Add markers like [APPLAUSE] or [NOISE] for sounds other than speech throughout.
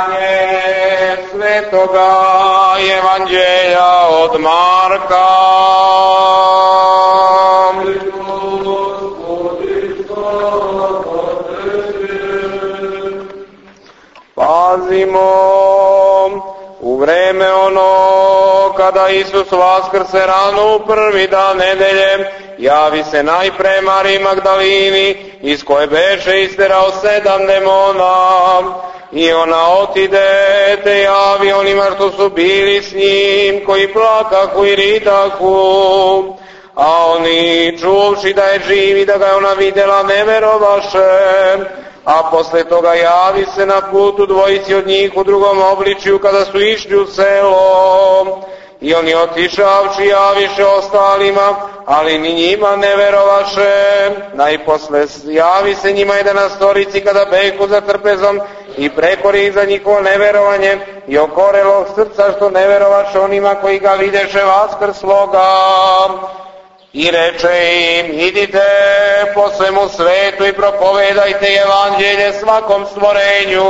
Čitanje svetoga evanđelja od Marka. Pazimo u vreme ono kada Isus vaskrse rano u prvi dan nedelje, javi se najpre Mari Magdalini, iz koje beše isterao sedam demona. I ona otide, te javi onima što su bili s njim, koji plakahu i ridahu. A oni, čuvši da je živ i da ga je ona vidjela, ne verovaše. A posle toga javi se na putu dvojici od njih u drugom obličju kada su išli u selo. I oni otišavši javiše ostalima, ali ni njima ne verovaše. Najposle javi se njima jedan na storici kada beku za trpezom i prekori za njihovo neverovanje i okorelo srca što ne verovaše onima koji ga videše vaskrsloga. I reče im, idite po svemu svetu i propovedajte evanđelje svakom stvorenju.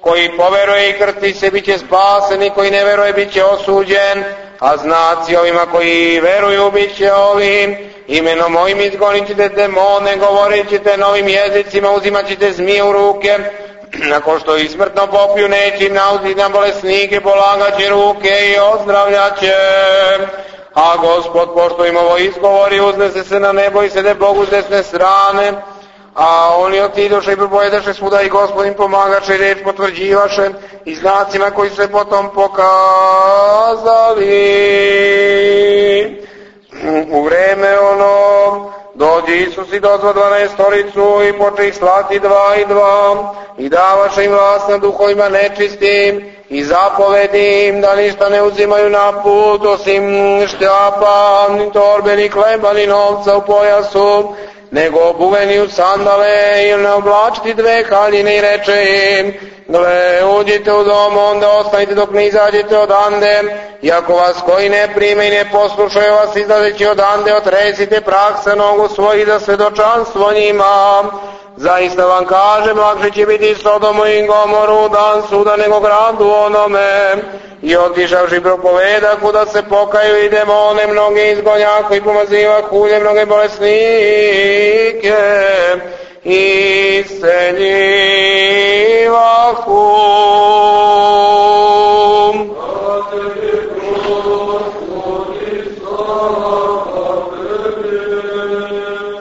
Koji poveruje i krti se, bit će spasen i koji ne veruje, bit će osuđen. A znaci ovima koji veruju, bit će ovim. Imenom mojim izgonit ćete demone, govorit ćete novim jezicima, uzimat ćete zmije u ruke. [CLEARS THROAT] Nakon što i smrtno popiju, neće nauziti na bolesnike, polagat će ruke i ozdravljat će. A gospod, pošto im ovo izgovori, uznese se na nebo i sede Bogu s desne strane, a oni otidoše i propojedaše svuda i gospodin pomagaše i reč potvrđivaše i znacima koji se potom pokazali. U vreme ono, dođe Isus i dozva dvanaestoricu i poče ih slati dva i dva. I davaše im vlast na duhovima nečistim i zapovedi im da ništa ne uzimaju na put osim štapa, ni torbe, ni kleba, ni novca u pojasu, nego obuveni u sandale ili ne oblačiti dve haljine i reče im, gle, uđite u dom, onda ostanite dok ne izađete odande, i ako vas koji ne prime i ne poslušaju vas izlazeći odande, otresite prah sa nogu svoji za svedočanstvo njima. Zaista vam kažem, lakše će biti Sodomu i Gomoru dan suda nego gradu onome. I otišavši propoveda kuda se pokaju i demone, mnoge izgonjaku i pomaziva kulje, mnoge bolesnike. I seljivahu.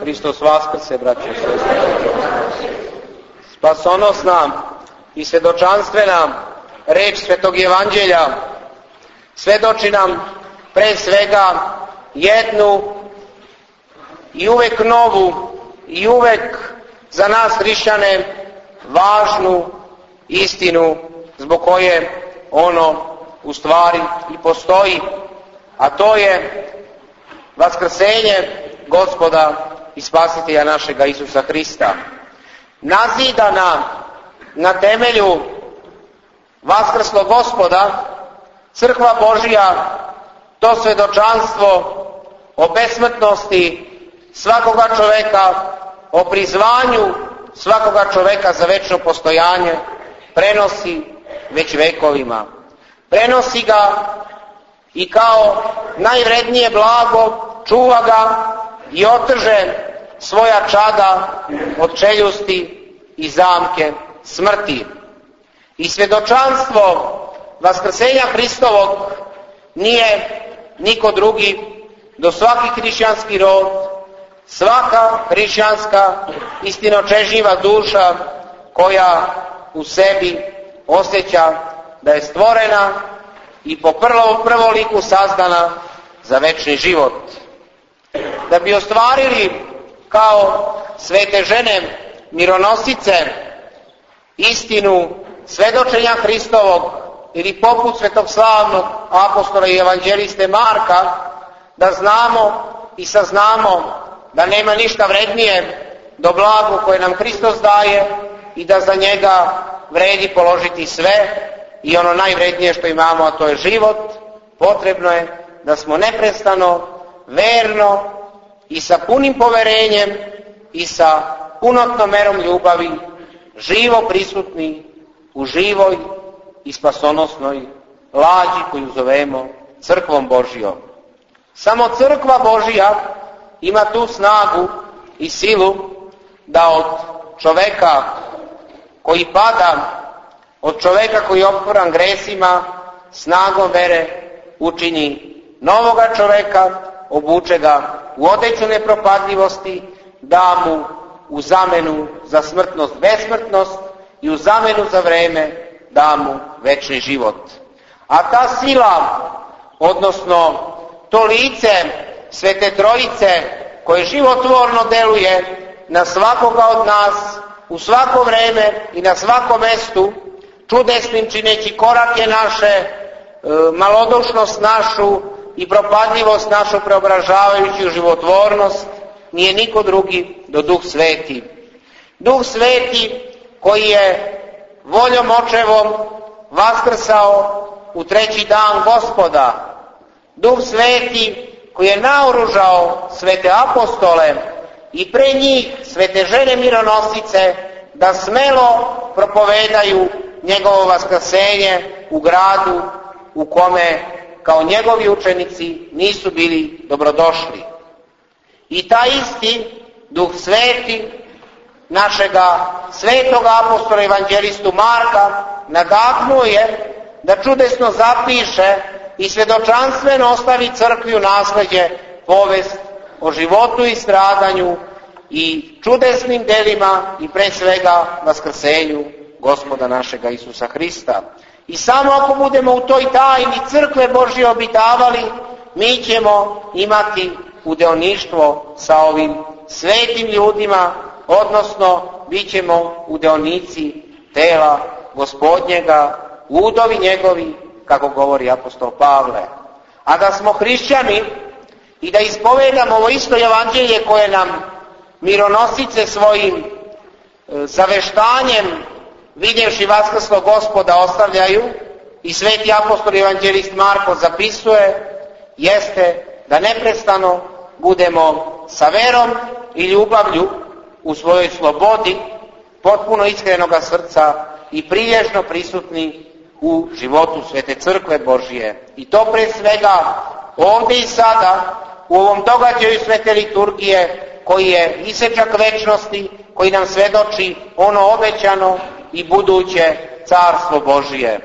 Hristos vaskrse, braćo i sestre. Spasonosna i svedočanstvena reč Svetog Evanđelja svedoči nam pre svega jednu i uvek novu i uvek za nas hrišćane važnu istinu zbog koje ono u stvari i postoji, a to je vaskrsenje gospoda i spasitelja našega Isusa Hrista. Nazidana na temelju vaskrslog gospoda, crkva Božija, to svedočanstvo o besmrtnosti svakoga čoveka, o prizvanju svakoga čoveka za večno postojanje, prenosi već vekovima. Prenosi ga i kao najvrednije blago čuva ga i otrže svoja čada od čeljusti i zamke smrti. I svjedočanstvo Vaskrsenja Hristovog nije niko drugi do svaki hrišćanski rod, svaka hrišćanska istinočežnjiva duša koja u sebi osjeća da je stvorena i po prvom prvoliku sazdana za večni život. Da bi ostvarili kao svete žene mironosice istinu svedočenja Hristovog ili poput svetog slavnog apostola i evanđeliste Marka, da znamo i saznamo da nema ništa vrednije do blagu koje nam Hristos daje i da za njega vredi položiti sve i ono najvrednije što imamo, a to je život, potrebno je da smo neprestano, verno i sa punim poverenjem i sa punotnom merom ljubavi živo prisutni u živoj i spasonosnoj lađi koju zovemo crkvom Božijom. Samo crkva Božija ima tu snagu i silu da od čoveka koji pada, od čoveka koji je opkoran gresima, snagom vere učini novoga čoveka, obuče ga u odeću nepropadljivosti, da mu u zamenu za smrtnost besmrtnost i u zamenu za vreme da mu večni život. A ta sila, odnosno to lice Svete Trojice koje životvorno deluje na svakoga od nas, u svako vreme i na svakom mestu, čudesnim čineći korake naše, e, malodušnost našu i propadljivost našu preobražavajući u životvornost, nije niko drugi do Duh Sveti. Duh Sveti koji je voljom očevom vaskrsao u treći dan gospoda. Duh Sveti koji je naoružao svete apostole i pre njih svete žene mironosice da smelo propovedaju njegovo vaskrsenje u gradu u kome kao njegovi učenici nisu bili dobrodošli. I ta isti duh sveti našega svetog apostola evanđelistu Marka nadahnuo je da čudesno zapiše i svedočanstveno ostavi crkvi u nasleđe povest o životu i stradanju i čudesnim delima i pre svega vaskrsenju gospoda našega Isusa Hrista. I samo ako budemo u toj tajni crkve Božje obitavali, mi ćemo imati udeoništvo sa ovim svetim ljudima, odnosno bit ćemo udeonici tela gospodnjega, udovi njegovi, kako govori apostol Pavle. A da smo hrišćani i da ispovedamo ovo isto evanđelje koje nam mironosice svojim e, zaveštanjem vidjevši vaskrslog gospoda ostavljaju i sveti apostol evanđelist Marko zapisuje, jeste da neprestano budemo sa verom i ljubavlju u svojoj slobodi, potpuno iskrenoga srca i prilježno prisutni u životu Svete Crkve Božije. I to pre svega ovdje i sada, u ovom događaju Svete liturgije, koji je isečak večnosti, koji nam svedoči ono obećano i buduće carstvo Božije.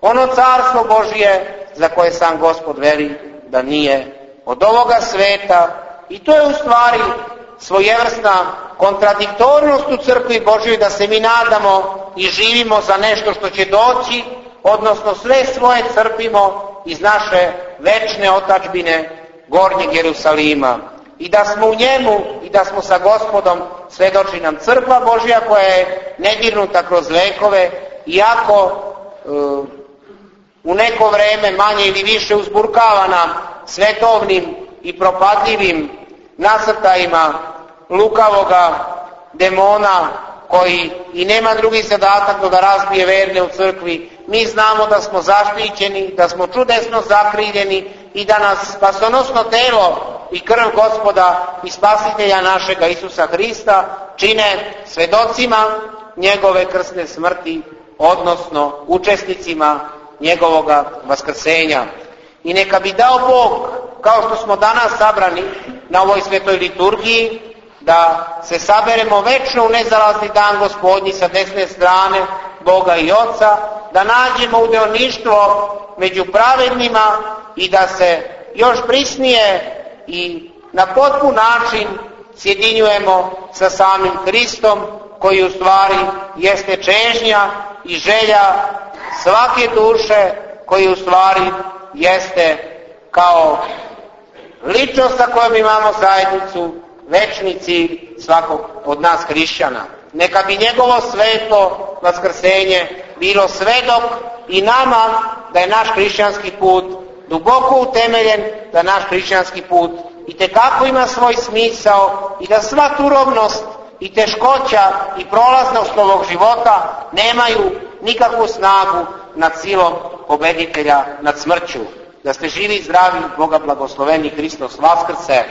Ono carstvo Božije za koje sam gospod veli da nije od ovoga sveta i to je u stvari svojevrsna kontradiktornost u crkvi Božjoj da se mi nadamo i živimo za nešto što će doći, odnosno sve svoje crpimo iz naše večne otačbine Gornjeg Jerusalima. I da smo u njemu i da smo sa gospodom svedoči nam crkva Božja koja je nedirnuta kroz vekove, iako e, u neko vreme manje ili više uzburkavana svetovnim i propadljivim nasrtajima lukavoga demona koji i nema drugi zadatak do da razbije verne u crkvi. Mi znamo da smo zaštićeni, da smo čudesno zakriljeni i da nas spasonosno telo i krv gospoda i spasitelja našega Isusa Hrista čine svedocima njegove krsne smrti, odnosno učesnicima njegovoga vaskrsenja. I neka bi dao Bog, kao što smo danas sabrani na ovoj svetoj liturgiji, da se saberemo večno u nezalazni dan gospodnji sa desne strane Boga i Oca, da nađemo udeoništvo među pravednima i da se još prisnije i na potpun način sjedinjujemo sa samim Hristom, koji u stvari jeste čežnja i želja svake duše, koji u stvari jeste kao ličnost sa kojom imamo zajednicu, večni cilj svakog od nas hrišćana. Neka bi njegovo sveto vaskrsenje bilo svedok i nama da je naš hrišćanski put duboko utemeljen, da naš hrišćanski put i tekako ima svoj smisao i da sva turovnost i teškoća i prolaznost ovog života nemaju nikakvu snagu nad silom pobeditelja nad smrću. Da ste živi i zdravi, Boga blagosloveni Hristos Vaskrse.